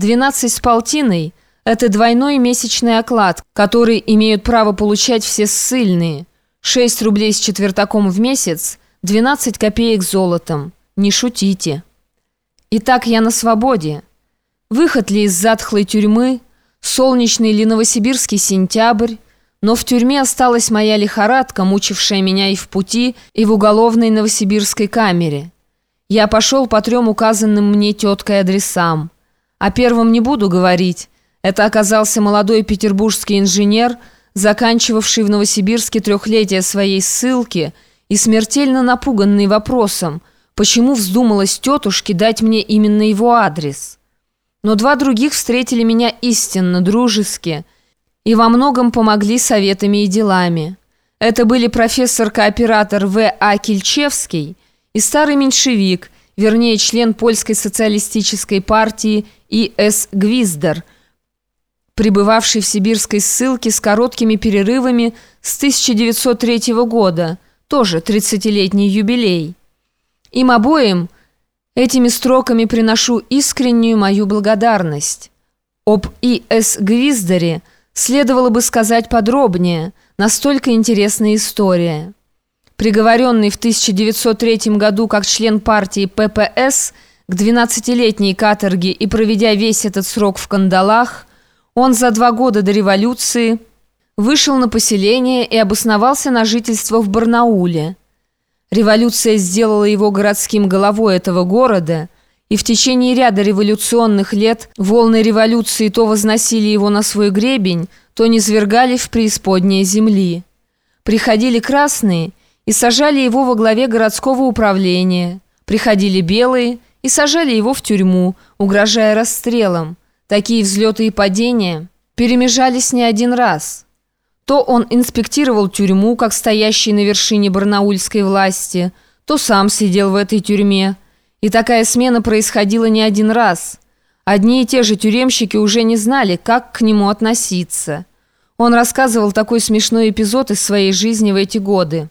12 с полтиной – это двойной месячный оклад, который имеют право получать все ссыльные. 6 рублей с четвертаком в месяц, 12 копеек золотом. Не шутите. Итак, я на свободе. Выход ли из затхлой тюрьмы, солнечный ли новосибирский сентябрь, но в тюрьме осталась моя лихорадка, мучившая меня и в пути, и в уголовной новосибирской камере. Я пошел по трем указанным мне теткой адресам. О первом не буду говорить. Это оказался молодой петербургский инженер, заканчивавший в Новосибирске трехлетие своей ссылки и смертельно напуганный вопросом, почему вздумалась тетушке дать мне именно его адрес. Но два других встретили меня истинно, дружески, и во многом помогли советами и делами. Это были профессор-кооператор В. А. Кильчевский и старый меньшевик, вернее, член Польской социалистической партии И. С. Гвиздер, пребывавший в сибирской ссылке с короткими перерывами с 1903 года, тоже 30-летний юбилей. Им обоим этими строками приношу искреннюю мою благодарность. Об И. С. Гвиздере – Следовало бы сказать подробнее, настолько интересная история. Приговоренный в 1903 году как член партии ППС к 12-летней каторге и проведя весь этот срок в кандалах, он за два года до революции вышел на поселение и обосновался на жительство в Барнауле. Революция сделала его городским головой этого города – и в течение ряда революционных лет волны революции то возносили его на свой гребень, то низвергали в преисподние земли. Приходили красные и сажали его во главе городского управления, приходили белые и сажали его в тюрьму, угрожая расстрелом. Такие взлеты и падения перемежались не один раз. То он инспектировал тюрьму, как стоящий на вершине барнаульской власти, то сам сидел в этой тюрьме, и такая смена происходила не один раз. Одни и те же тюремщики уже не знали, как к нему относиться. Он рассказывал такой смешной эпизод из своей жизни в эти годы.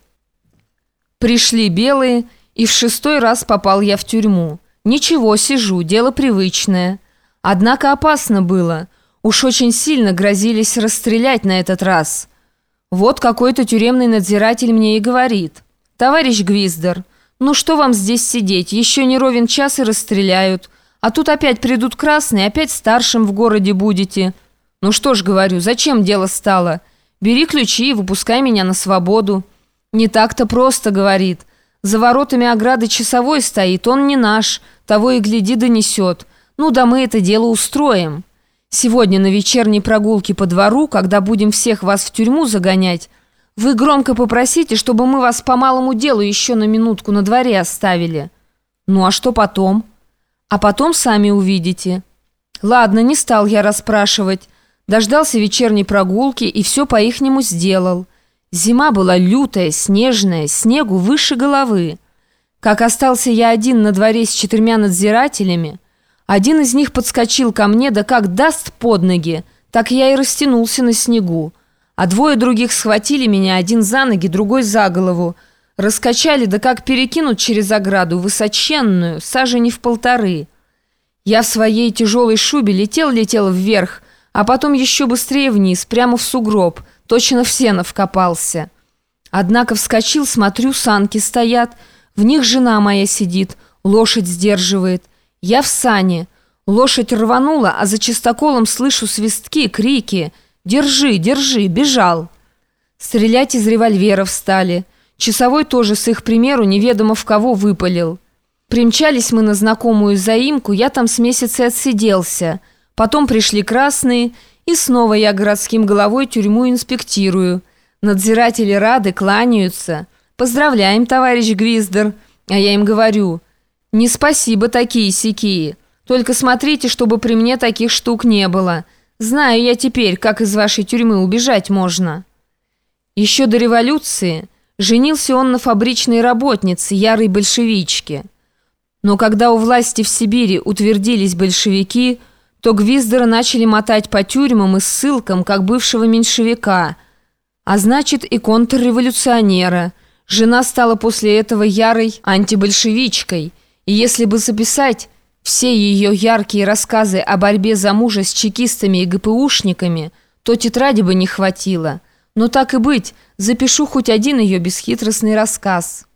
«Пришли белые, и в шестой раз попал я в тюрьму. Ничего, сижу, дело привычное. Однако опасно было. Уж очень сильно грозились расстрелять на этот раз. Вот какой-то тюремный надзиратель мне и говорит. «Товарищ Гвиздер, «Ну что вам здесь сидеть? Еще не ровен час и расстреляют. А тут опять придут красные, опять старшим в городе будете. Ну что ж, говорю, зачем дело стало? Бери ключи и выпускай меня на свободу». «Не так-то просто», — говорит. «За воротами ограды часовой стоит, он не наш, того и гляди донесет. Ну да мы это дело устроим. Сегодня на вечерней прогулке по двору, когда будем всех вас в тюрьму загонять, вы громко попросите, чтобы мы вас по малому делу еще на минутку на дворе оставили. Ну а что потом? А потом сами увидите. Ладно, не стал я расспрашивать. Дождался вечерней прогулки и все по-ихнему сделал. Зима была лютая, снежная, снегу выше головы. Как остался я один на дворе с четырьмя надзирателями, один из них подскочил ко мне, да как даст под ноги, так я и растянулся на снегу а двое других схватили меня, один за ноги, другой за голову. Раскачали, да как перекинут через ограду, высоченную, сажени в полторы. Я в своей тяжелой шубе летел-летел вверх, а потом еще быстрее вниз, прямо в сугроб, точно в сено вкопался. Однако вскочил, смотрю, санки стоят, в них жена моя сидит, лошадь сдерживает. Я в сане. Лошадь рванула, а за чистоколом слышу свистки, крики — «Держи, держи!» Бежал. Стрелять из револьверов стали. Часовой тоже с их примеру неведомо в кого выпалил. Примчались мы на знакомую заимку, я там с месяца отсиделся. Потом пришли красные, и снова я городским головой тюрьму инспектирую. Надзиратели рады, кланяются. «Поздравляем, товарищ Гвиздер!» А я им говорю, «Не спасибо такие-сякие. Только смотрите, чтобы при мне таких штук не было». Знаю я теперь, как из вашей тюрьмы убежать можно. Еще до революции женился он на фабричной работнице, ярой большевичке. Но когда у власти в Сибири утвердились большевики, то Гвиздера начали мотать по тюрьмам и ссылкам, как бывшего меньшевика, а значит и контрреволюционера. Жена стала после этого ярой антибольшевичкой, и если бы записать все ее яркие рассказы о борьбе за мужа с чекистами и ГПУшниками, то тетради бы не хватило. Но так и быть, запишу хоть один ее бесхитростный рассказ».